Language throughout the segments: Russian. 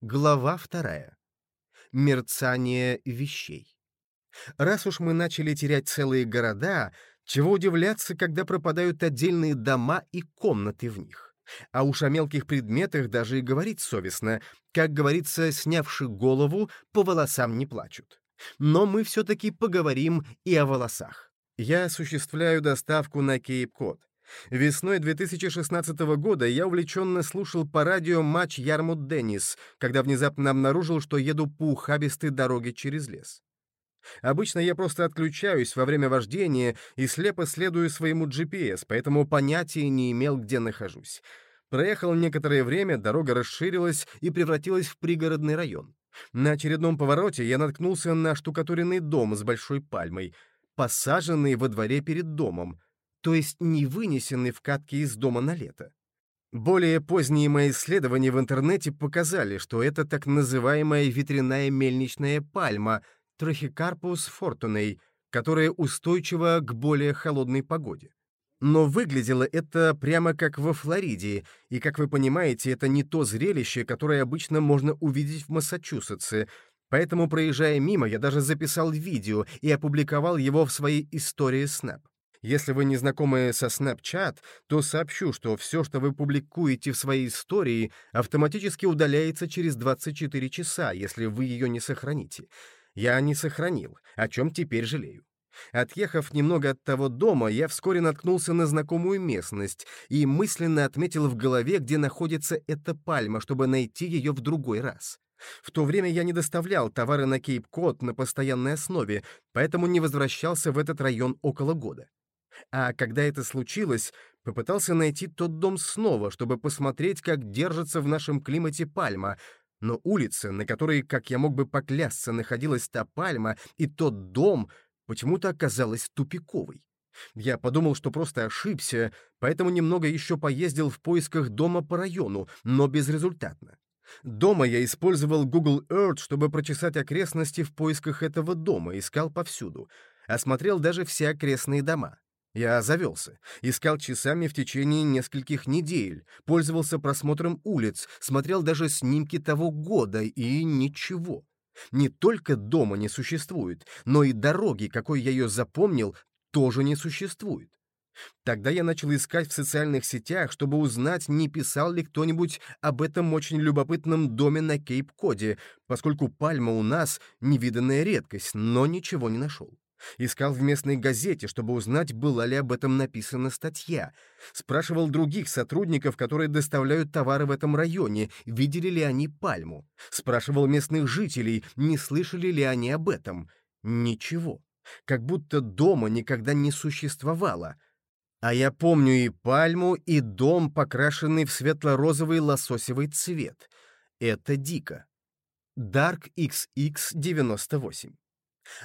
Глава вторая. Мерцание вещей. Раз уж мы начали терять целые города, чего удивляться, когда пропадают отдельные дома и комнаты в них. А уж о мелких предметах даже и говорить совестно. Как говорится, снявши голову, по волосам не плачут. Но мы все-таки поговорим и о волосах. Я осуществляю доставку на Кейп-Код. Весной 2016 года я увлеченно слушал по радио матч Ярмут-Деннис, когда внезапно обнаружил, что еду по ухабистой дороге через лес. Обычно я просто отключаюсь во время вождения и слепо следую своему GPS, поэтому понятия не имел, где нахожусь. Проехал некоторое время, дорога расширилась и превратилась в пригородный район. На очередном повороте я наткнулся на штукатуренный дом с большой пальмой, посаженный во дворе перед домом — то есть не вынесены в катки из дома на лето. Более поздние мои исследования в интернете показали, что это так называемая ветряная мельничная пальма Трахикарпус фортуней, которая устойчива к более холодной погоде. Но выглядело это прямо как во Флориде, и, как вы понимаете, это не то зрелище, которое обычно можно увидеть в Массачусетсе, поэтому, проезжая мимо, я даже записал видео и опубликовал его в своей истории Snap. Если вы не знакомы со Snapchat, то сообщу, что все, что вы публикуете в своей истории, автоматически удаляется через 24 часа, если вы ее не сохраните. Я не сохранил, о чем теперь жалею. Отъехав немного от того дома, я вскоре наткнулся на знакомую местность и мысленно отметил в голове, где находится эта пальма, чтобы найти ее в другой раз. В то время я не доставлял товары на Кейп-Код на постоянной основе, поэтому не возвращался в этот район около года. А когда это случилось, попытался найти тот дом снова, чтобы посмотреть, как держится в нашем климате пальма, но улица, на которой, как я мог бы поклясться, находилась та пальма, и тот дом почему-то оказалась тупиковой. Я подумал, что просто ошибся, поэтому немного еще поездил в поисках дома по району, но безрезультатно. Дома я использовал Google Earth, чтобы прочесать окрестности в поисках этого дома, искал повсюду. Осмотрел даже все окрестные дома. Я завелся, искал часами в течение нескольких недель, пользовался просмотром улиц, смотрел даже снимки того года, и ничего. Не только дома не существует, но и дороги, какой я ее запомнил, тоже не существует. Тогда я начал искать в социальных сетях, чтобы узнать, не писал ли кто-нибудь об этом очень любопытном доме на Кейп-Коде, поскольку пальма у нас — невиданная редкость, но ничего не нашел. Искал в местной газете, чтобы узнать, была ли об этом написана статья. Спрашивал других сотрудников, которые доставляют товары в этом районе, видели ли они пальму. Спрашивал местных жителей, не слышали ли они об этом. Ничего. Как будто дома никогда не существовало. А я помню и пальму, и дом, покрашенный в светло-розовый лососевый цвет. Это дико. Dark XX 98.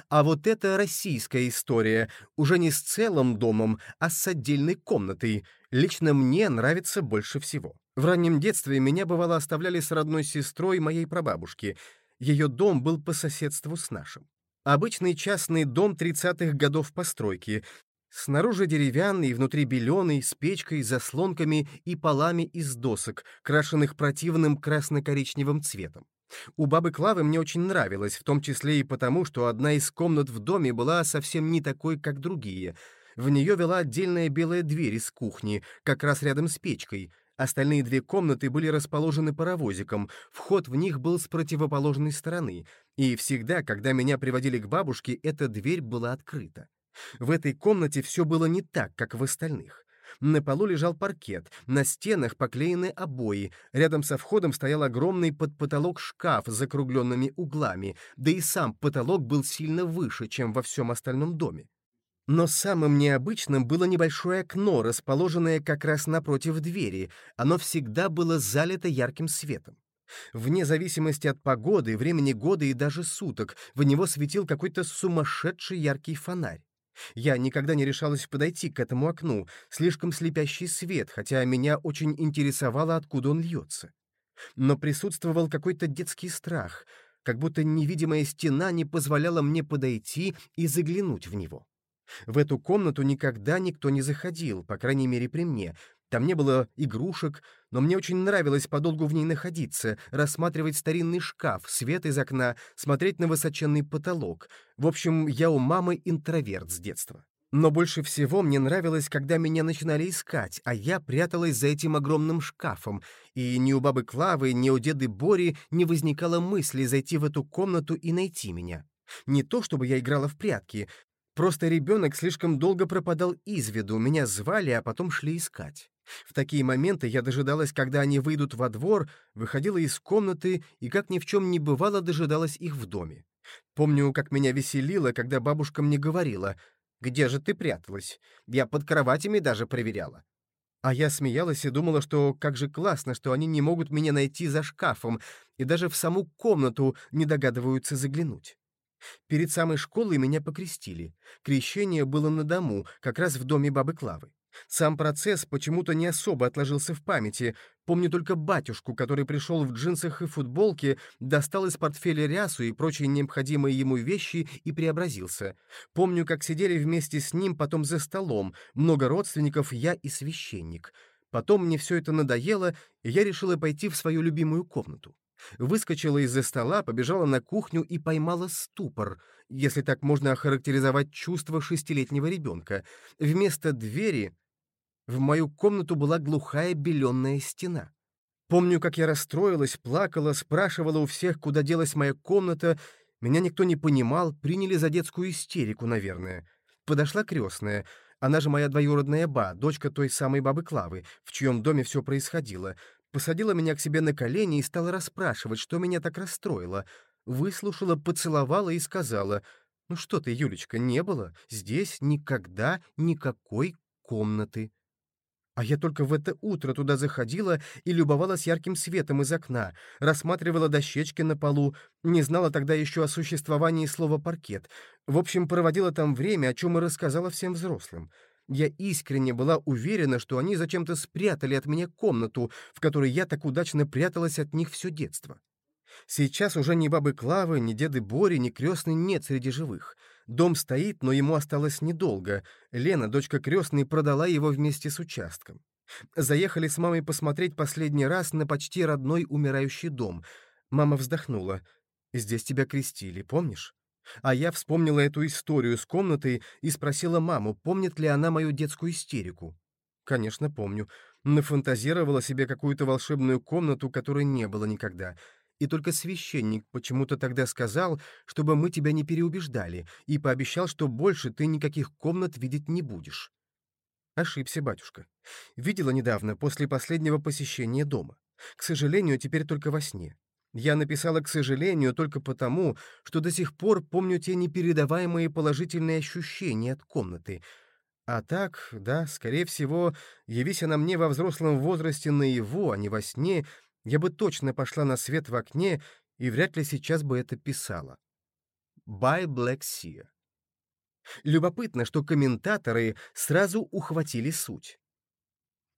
А вот это российская история, уже не с целым домом, а с отдельной комнатой, лично мне нравится больше всего. В раннем детстве меня, бывало, оставляли с родной сестрой моей прабабушки. Ее дом был по соседству с нашим. Обычный частный дом 30-х годов постройки, Снаружи деревянный, внутри беленый, с печкой, заслонками и полами из досок, крашенных противным красно-коричневым цветом. У бабы Клавы мне очень нравилось, в том числе и потому, что одна из комнат в доме была совсем не такой, как другие. В нее вела отдельная белая дверь из кухни, как раз рядом с печкой. Остальные две комнаты были расположены паровозиком, вход в них был с противоположной стороны, и всегда, когда меня приводили к бабушке, эта дверь была открыта. В этой комнате все было не так, как в остальных. На полу лежал паркет, на стенах поклеены обои, рядом со входом стоял огромный под потолок шкаф с закругленными углами, да и сам потолок был сильно выше, чем во всем остальном доме. Но самым необычным было небольшое окно, расположенное как раз напротив двери. Оно всегда было залито ярким светом. Вне зависимости от погоды, времени года и даже суток, в него светил какой-то сумасшедший яркий фонарь. Я никогда не решалась подойти к этому окну, слишком слепящий свет, хотя меня очень интересовало, откуда он льется. Но присутствовал какой-то детский страх, как будто невидимая стена не позволяла мне подойти и заглянуть в него. В эту комнату никогда никто не заходил, по крайней мере при мне, Там не было игрушек, но мне очень нравилось подолгу в ней находиться, рассматривать старинный шкаф, свет из окна, смотреть на высоченный потолок. В общем, я у мамы интроверт с детства. Но больше всего мне нравилось, когда меня начинали искать, а я пряталась за этим огромным шкафом, и ни у бабы Клавы, ни у деды Бори не возникало мысли зайти в эту комнату и найти меня. Не то чтобы я играла в прятки, просто ребенок слишком долго пропадал из виду, меня звали, а потом шли искать. В такие моменты я дожидалась, когда они выйдут во двор, выходила из комнаты и, как ни в чем не бывало, дожидалась их в доме. Помню, как меня веселило, когда бабушка мне говорила — где же ты пряталась? Я под кроватями даже проверяла». А я смеялась и думала, что как же классно, что они не могут меня найти за шкафом и даже в саму комнату не догадываются заглянуть. Перед самой школой меня покрестили. Крещение было на дому, как раз в доме бабы Клавы. Сам процесс почему-то не особо отложился в памяти. Помню только батюшку, который пришел в джинсах и футболке, достал из портфеля рясу и прочие необходимые ему вещи и преобразился. Помню, как сидели вместе с ним потом за столом, много родственников, я и священник. Потом мне все это надоело, и я решила пойти в свою любимую комнату. Выскочила из-за стола, побежала на кухню и поймала ступор, если так можно охарактеризовать чувство шестилетнего ребенка. Вместо двери в мою комнату была глухая беленная стена. Помню, как я расстроилась, плакала, спрашивала у всех, куда делась моя комната. Меня никто не понимал, приняли за детскую истерику, наверное. Подошла крестная. Она же моя двоюродная ба, дочка той самой бабы Клавы, в чьем доме все происходило. Посадила меня к себе на колени и стала расспрашивать, что меня так расстроило. Выслушала, поцеловала и сказала, «Ну что ты, Юлечка, не было здесь никогда никакой комнаты». А я только в это утро туда заходила и любовалась ярким светом из окна, рассматривала дощечки на полу, не знала тогда еще о существовании слова «паркет». В общем, проводила там время, о чем и рассказала всем взрослым. Я искренне была уверена, что они зачем-то спрятали от меня комнату, в которой я так удачно пряталась от них все детство. Сейчас уже ни бабы Клавы, ни деды Бори, ни крестный нет среди живых. Дом стоит, но ему осталось недолго. Лена, дочка крестной, продала его вместе с участком. Заехали с мамой посмотреть последний раз на почти родной умирающий дом. Мама вздохнула. «Здесь тебя крестили, помнишь?» А я вспомнила эту историю с комнатой и спросила маму, помнит ли она мою детскую истерику. Конечно, помню. Нафантазировала себе какую-то волшебную комнату, которой не было никогда — и только священник почему-то тогда сказал, чтобы мы тебя не переубеждали, и пообещал, что больше ты никаких комнат видеть не будешь. Ошибся, батюшка. Видела недавно, после последнего посещения дома. К сожалению, теперь только во сне. Я написала «к сожалению» только потому, что до сих пор помню те непередаваемые положительные ощущения от комнаты. А так, да, скорее всего, явись она мне во взрослом возрасте наяву, а не во сне, я бы точно пошла на свет в окне и вряд ли сейчас бы это писала. By Black Sea. Любопытно, что комментаторы сразу ухватили суть.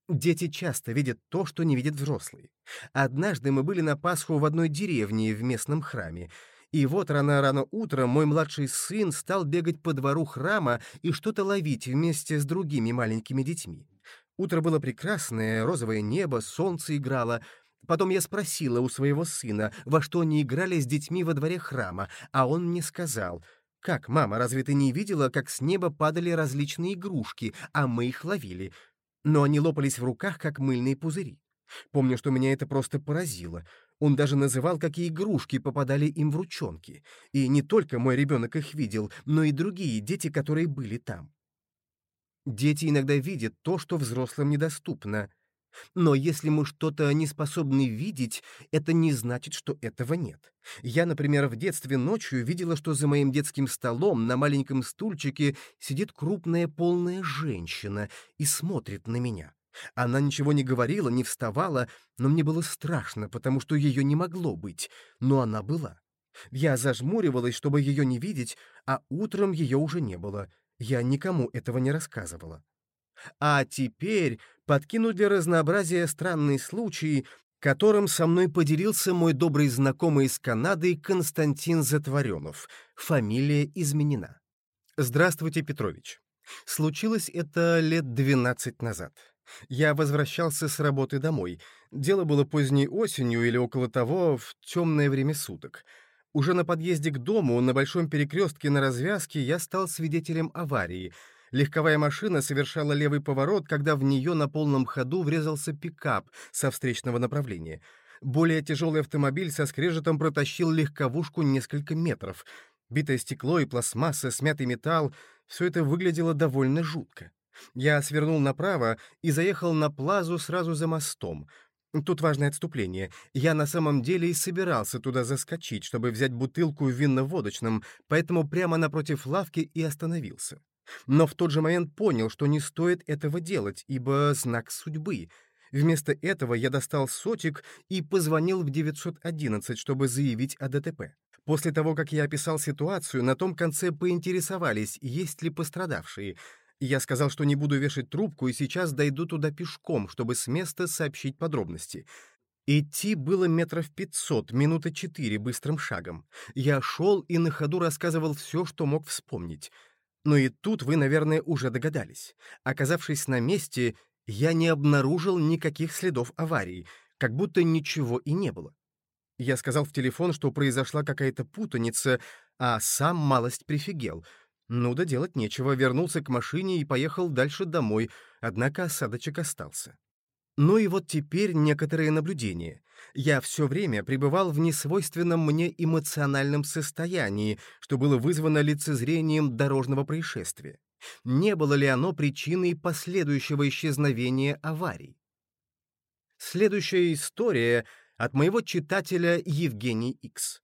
Дети часто видят то, что не видят взрослые. Однажды мы были на Пасху в одной деревне в местном храме, и вот рано-рано утром мой младший сын стал бегать по двору храма и что-то ловить вместе с другими маленькими детьми. Утро было прекрасное, розовое небо, солнце играло — Потом я спросила у своего сына, во что они играли с детьми во дворе храма, а он мне сказал, «Как, мама, разве ты не видела, как с неба падали различные игрушки, а мы их ловили? Но они лопались в руках, как мыльные пузыри. Помню, что меня это просто поразило. Он даже называл, какие игрушки попадали им в ручонки. И не только мой ребенок их видел, но и другие дети, которые были там. Дети иногда видят то, что взрослым недоступно, но если мы что-то не способны видеть, это не значит, что этого нет. Я, например, в детстве ночью видела, что за моим детским столом на маленьком стульчике сидит крупная полная женщина и смотрит на меня. Она ничего не говорила, не вставала, но мне было страшно, потому что ее не могло быть, но она была. Я зажмуривалась, чтобы ее не видеть, а утром ее уже не было. Я никому этого не рассказывала. А теперь подкину для разнообразия странный случай, которым со мной поделился мой добрый знакомый из Канады Константин Затворенов. Фамилия изменена. Здравствуйте, Петрович. Случилось это лет 12 назад. Я возвращался с работы домой. Дело было поздней осенью или около того, в темное время суток. Уже на подъезде к дому, на большом перекрестке на развязке, я стал свидетелем аварии. Легковая машина совершала левый поворот, когда в нее на полном ходу врезался пикап со встречного направления. Более тяжелый автомобиль со скрежетом протащил легковушку несколько метров. Битое стекло и пластмасса, смятый металл — все это выглядело довольно жутко. Я свернул направо и заехал на плазу сразу за мостом. Тут важное отступление. Я на самом деле и собирался туда заскочить, чтобы взять бутылку в винно-водочном, поэтому прямо напротив лавки и остановился. Но в тот же момент понял, что не стоит этого делать, ибо знак судьбы. Вместо этого я достал сотик и позвонил в 911, чтобы заявить о ДТП. После того, как я описал ситуацию, на том конце поинтересовались, есть ли пострадавшие — я сказал, что не буду вешать трубку и сейчас дойду туда пешком, чтобы с места сообщить подробности. Идти было метров пятьсот, минуты четыре быстрым шагом. Я шел и на ходу рассказывал все, что мог вспомнить. Но и тут вы, наверное, уже догадались. Оказавшись на месте, я не обнаружил никаких следов аварии, как будто ничего и не было. Я сказал в телефон, что произошла какая-то путаница, а сам малость прифигел — ну да делать нечего, вернулся к машине и поехал дальше домой, однако осадочек остался. Ну и вот теперь некоторые наблюдения. Я все время пребывал в несвойственном мне эмоциональном состоянии, что было вызвано лицезрением дорожного происшествия. Не было ли оно причиной последующего исчезновения аварий? Следующая история от моего читателя Евгений Икс.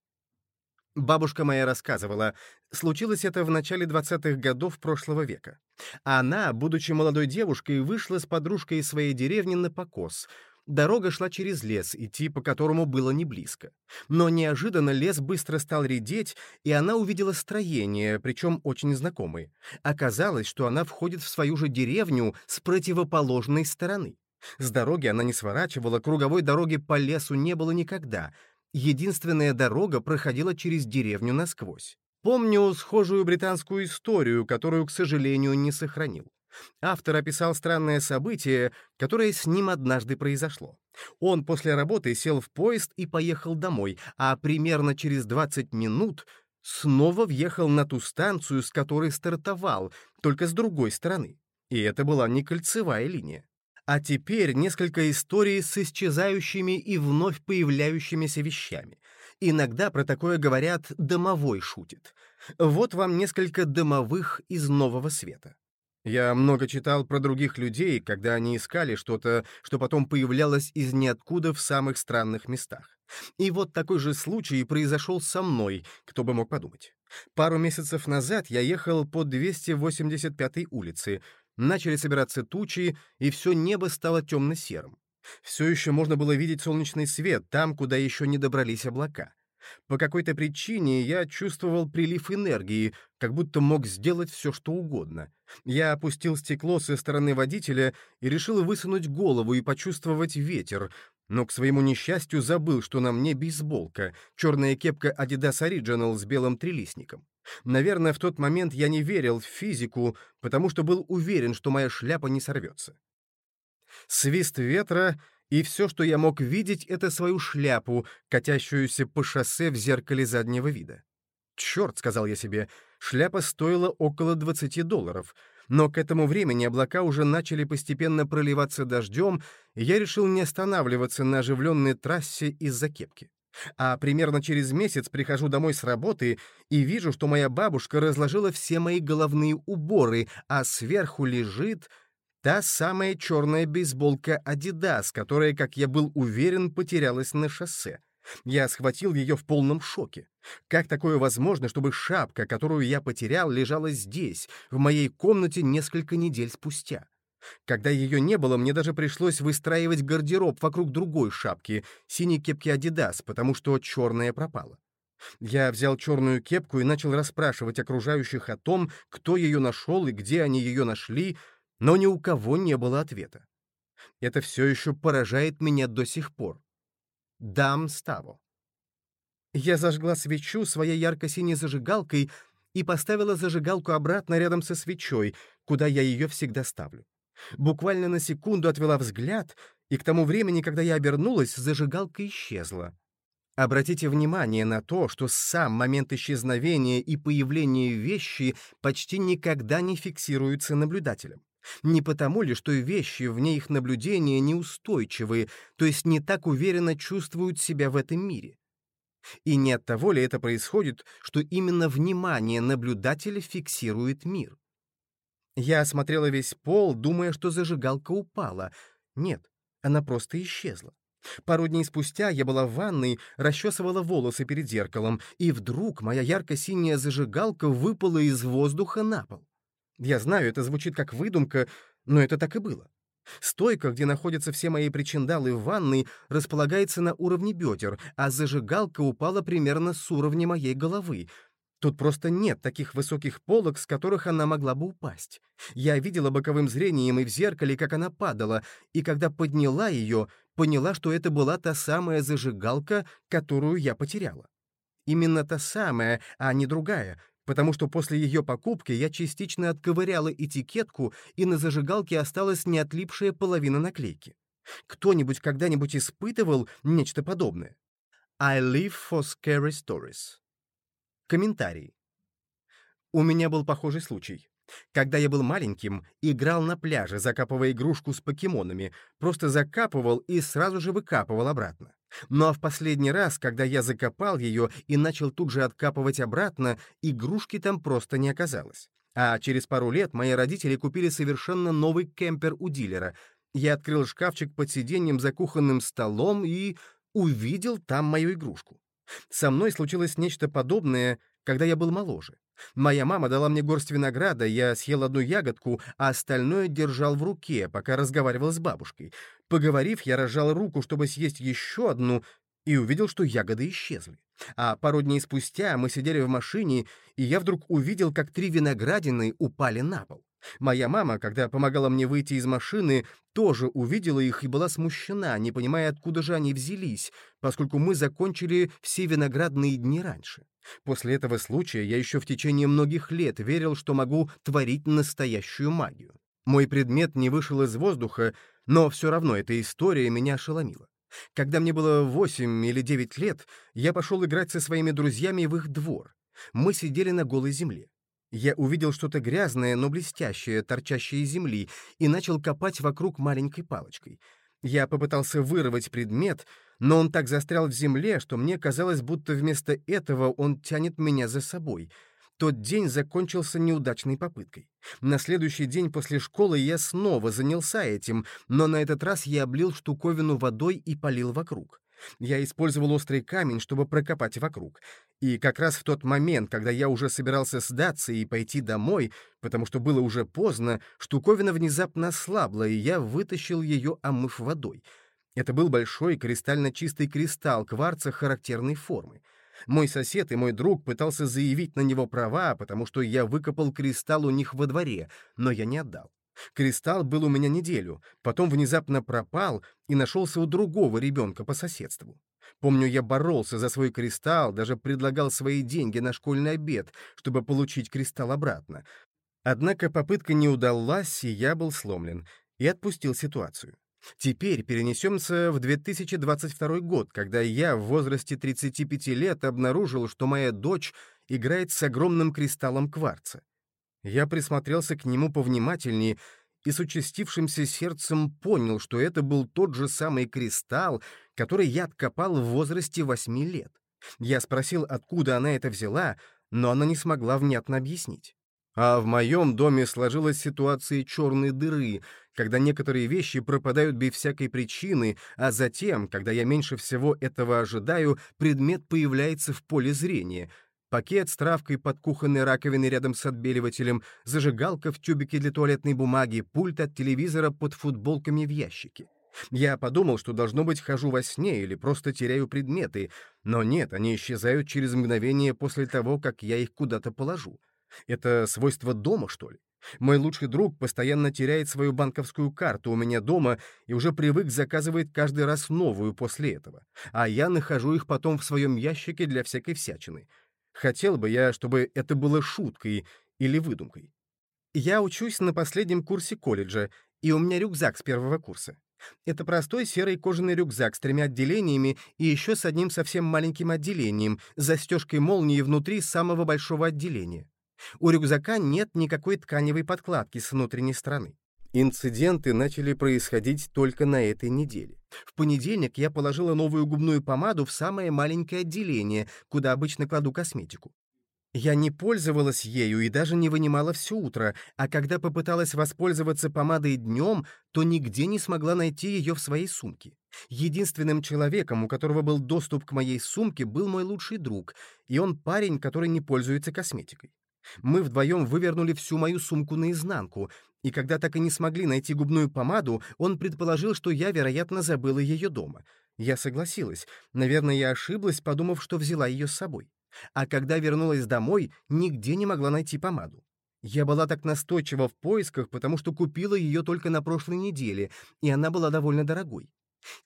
Бабушка моя рассказывала, случилось это в начале 20-х годов прошлого века. Она, будучи молодой девушкой, вышла с подружкой из своей деревни на покос. Дорога шла через лес, идти по которому было не близко. Но неожиданно лес быстро стал редеть, и она увидела строение, причем очень знакомое. Оказалось, что она входит в свою же деревню с противоположной стороны. С дороги она не сворачивала, круговой дороги по лесу не было никогда — единственная дорога проходила через деревню насквозь. Помню схожую британскую историю, которую, к сожалению, не сохранил. Автор описал странное событие, которое с ним однажды произошло. Он после работы сел в поезд и поехал домой, а примерно через 20 минут снова въехал на ту станцию, с которой стартовал, только с другой стороны. И это была не кольцевая линия. А теперь несколько историй с исчезающими и вновь появляющимися вещами. Иногда про такое говорят «домовой шутит». Вот вам несколько домовых из нового света. Я много читал про других людей, когда они искали что-то, что потом появлялось из ниоткуда в самых странных местах. И вот такой же случай произошел со мной, кто бы мог подумать. Пару месяцев назад я ехал по 285-й улице, Начали собираться тучи, и все небо стало темно-серым. Все еще можно было видеть солнечный свет там, куда еще не добрались облака. По какой-то причине я чувствовал прилив энергии, как будто мог сделать все, что угодно. Я опустил стекло со стороны водителя и решил высунуть голову и почувствовать ветер, но к своему несчастью забыл, что на мне бейсболка, черная кепка Adidas Original с белым трилистником. Наверное, в тот момент я не верил в физику, потому что был уверен, что моя шляпа не сорвется. Свист ветра, и все, что я мог видеть, это свою шляпу, катящуюся по шоссе в зеркале заднего вида. «Черт», — сказал я себе, — шляпа стоила около 20 долларов, но к этому времени облака уже начали постепенно проливаться дождем, и я решил не останавливаться на оживленной трассе из-за кепки. А примерно через месяц прихожу домой с работы и вижу, что моя бабушка разложила все мои головные уборы, а сверху лежит та самая черная бейсболка «Адидас», которая, как я был уверен, потерялась на шоссе. Я схватил ее в полном шоке. Как такое возможно, чтобы шапка, которую я потерял, лежала здесь, в моей комнате несколько недель спустя? Когда ее не было, мне даже пришлось выстраивать гардероб вокруг другой шапки, синей кепки Adidas, потому что черная пропала. Я взял черную кепку и начал расспрашивать окружающих о том, кто ее нашел и где они ее нашли, но ни у кого не было ответа. Это все еще поражает меня до сих пор. Дам Ставо. Я зажгла свечу своей ярко-синей зажигалкой и поставила зажигалку обратно рядом со свечой, куда я ее всегда ставлю. Буквально на секунду отвела взгляд, и к тому времени, когда я обернулась, зажигалка исчезла. Обратите внимание на то, что сам момент исчезновения и появления вещи почти никогда не фиксируется наблюдателем. Не потому ли, что вещи вне их наблюдения неустойчивы, то есть не так уверенно чувствуют себя в этом мире? И не от того ли это происходит, что именно внимание наблюдателя фиксирует мир? Я осмотрела весь пол, думая, что зажигалка упала. Нет, она просто исчезла. Пару дней спустя я была в ванной, расчесывала волосы перед зеркалом, и вдруг моя ярко-синяя зажигалка выпала из воздуха на пол. Я знаю, это звучит как выдумка, но это так и было. Стойка, где находятся все мои причиндалы в ванной, располагается на уровне бедер, а зажигалка упала примерно с уровня моей головы — Тут просто нет таких высоких полок, с которых она могла бы упасть. Я видела боковым зрением и в зеркале, как она падала, и когда подняла ее, поняла, что это была та самая зажигалка, которую я потеряла. Именно та самая, а не другая, потому что после ее покупки я частично отковыряла этикетку, и на зажигалке осталась неотлипшая половина наклейки. Кто-нибудь когда-нибудь испытывал нечто подобное? I live for scary stories. Комментарий. У меня был похожий случай. Когда я был маленьким, играл на пляже, закапывая игрушку с покемонами, просто закапывал и сразу же выкапывал обратно. Ну а в последний раз, когда я закопал ее и начал тут же откапывать обратно, игрушки там просто не оказалось. А через пару лет мои родители купили совершенно новый кемпер у дилера. Я открыл шкафчик под сиденьем за кухонным столом и увидел там мою игрушку. Со мной случилось нечто подобное, когда я был моложе. Моя мама дала мне горсть винограда, я съел одну ягодку, а остальное держал в руке, пока разговаривал с бабушкой. Поговорив, я разжал руку, чтобы съесть еще одну, и увидел, что ягоды исчезли. А пару дней спустя мы сидели в машине, и я вдруг увидел, как три виноградины упали на пол. Моя мама, когда помогала мне выйти из машины, тоже увидела их и была смущена, не понимая, откуда же они взялись, поскольку мы закончили все виноградные дни раньше. После этого случая я еще в течение многих лет верил, что могу творить настоящую магию. Мой предмет не вышел из воздуха, но все равно эта история меня ошеломила. Когда мне было 8 или 9 лет, я пошел играть со своими друзьями в их двор. Мы сидели на голой земле. Я увидел что-то грязное, но блестящее, торчащее из земли, и начал копать вокруг маленькой палочкой. Я попытался вырвать предмет, но он так застрял в земле, что мне казалось, будто вместо этого он тянет меня за собой. Тот день закончился неудачной попыткой. На следующий день после школы я снова занялся этим, но на этот раз я облил штуковину водой и полил вокруг. Я использовал острый камень, чтобы прокопать вокруг. И как раз в тот момент, когда я уже собирался сдаться и пойти домой, потому что было уже поздно, штуковина внезапно ослабла, и я вытащил ее, омыв водой. Это был большой кристально чистый кристалл кварца характерной формы. Мой сосед и мой друг пытался заявить на него права, потому что я выкопал кристалл у них во дворе, но я не отдал. Кристалл был у меня неделю, потом внезапно пропал и нашелся у другого ребенка по соседству. Помню, я боролся за свой кристалл, даже предлагал свои деньги на школьный обед, чтобы получить кристалл обратно. Однако попытка не удалась, и я был сломлен, и отпустил ситуацию. Теперь перенесемся в 2022 год, когда я в возрасте 35 лет обнаружил, что моя дочь играет с огромным кристаллом кварца. Я присмотрелся к нему повнимательнее и с участившимся сердцем понял, что это был тот же самый кристалл, который я откопал в возрасте восьми лет. Я спросил, откуда она это взяла, но она не смогла внятно объяснить. А в моем доме сложилась ситуация черной дыры, когда некоторые вещи пропадают без всякой причины, а затем, когда я меньше всего этого ожидаю, предмет появляется в поле зрения — пакет с травкой под кухонной раковиной рядом с отбеливателем, зажигалка в тюбике для туалетной бумаги, пульт от телевизора под футболками в ящике. Я подумал, что, должно быть, хожу во сне или просто теряю предметы, но нет, они исчезают через мгновение после того, как я их куда-то положу. Это свойство дома, что ли? Мой лучший друг постоянно теряет свою банковскую карту у меня дома и уже привык заказывает каждый раз новую после этого, а я нахожу их потом в своем ящике для всякой всячины. Хотел бы я, чтобы это было шуткой или выдумкой. Я учусь на последнем курсе колледжа, и у меня рюкзак с первого курса. Это простой серый кожаный рюкзак с тремя отделениями и еще с одним совсем маленьким отделением, с застежкой молнии внутри самого большого отделения. У рюкзака нет никакой тканевой подкладки с внутренней стороны. Инциденты начали происходить только на этой неделе. В понедельник я положила новую губную помаду в самое маленькое отделение, куда обычно кладу косметику. Я не пользовалась ею и даже не вынимала все утро, а когда попыталась воспользоваться помадой днем, то нигде не смогла найти ее в своей сумке. Единственным человеком, у которого был доступ к моей сумке, был мой лучший друг, и он парень, который не пользуется косметикой. Мы вдвоем вывернули всю мою сумку наизнанку, и когда так и не смогли найти губную помаду, он предположил, что я, вероятно, забыла ее дома. Я согласилась. Наверное, я ошиблась, подумав, что взяла ее с собой а когда вернулась домой, нигде не могла найти помаду. Я была так настойчива в поисках, потому что купила ее только на прошлой неделе, и она была довольно дорогой.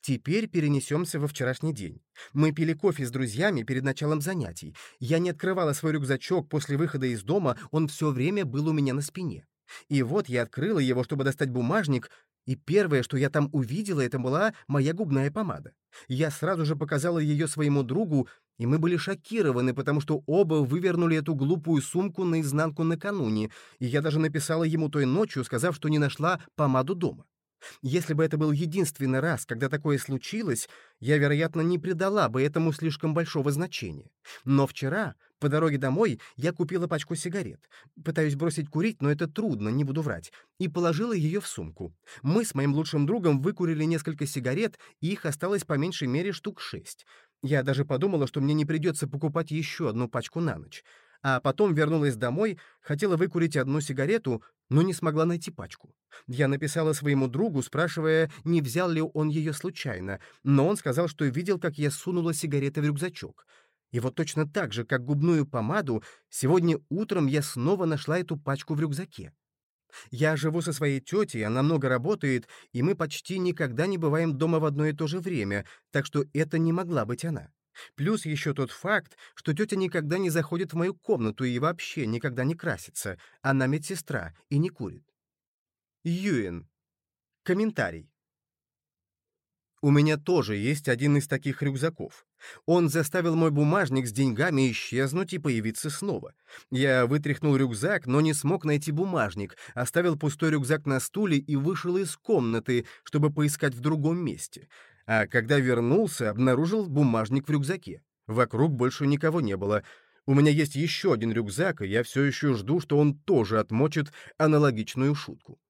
Теперь перенесемся во вчерашний день. Мы пили кофе с друзьями перед началом занятий. Я не открывала свой рюкзачок после выхода из дома, он все время был у меня на спине. И вот я открыла его, чтобы достать бумажник, и первое, что я там увидела, это была моя губная помада. Я сразу же показала ее своему другу, и мы были шокированы, потому что оба вывернули эту глупую сумку наизнанку накануне, и я даже написала ему той ночью, сказав, что не нашла помаду дома. Если бы это был единственный раз, когда такое случилось, я, вероятно, не придала бы этому слишком большого значения. Но вчера, по дороге домой, я купила пачку сигарет. Пытаюсь бросить курить, но это трудно, не буду врать. И положила ее в сумку. Мы с моим лучшим другом выкурили несколько сигарет, и их осталось по меньшей мере штук шесть. Я даже подумала, что мне не придется покупать еще одну пачку на ночь а потом вернулась домой, хотела выкурить одну сигарету, но не смогла найти пачку. Я написала своему другу, спрашивая, не взял ли он ее случайно, но он сказал, что видел, как я сунула сигареты в рюкзачок. И вот точно так же, как губную помаду, сегодня утром я снова нашла эту пачку в рюкзаке. Я живу со своей тетей, она много работает, и мы почти никогда не бываем дома в одно и то же время, так что это не могла быть она. Плюс еще тот факт, что тетя никогда не заходит в мою комнату и вообще никогда не красится. Она медсестра и не курит. Юэн. Комментарий. У меня тоже есть один из таких рюкзаков. Он заставил мой бумажник с деньгами исчезнуть и появиться снова. Я вытряхнул рюкзак, но не смог найти бумажник, оставил пустой рюкзак на стуле и вышел из комнаты, чтобы поискать в другом месте а когда вернулся, обнаружил бумажник в рюкзаке. Вокруг больше никого не было. У меня есть еще один рюкзак, и я все еще жду, что он тоже отмочит аналогичную шутку.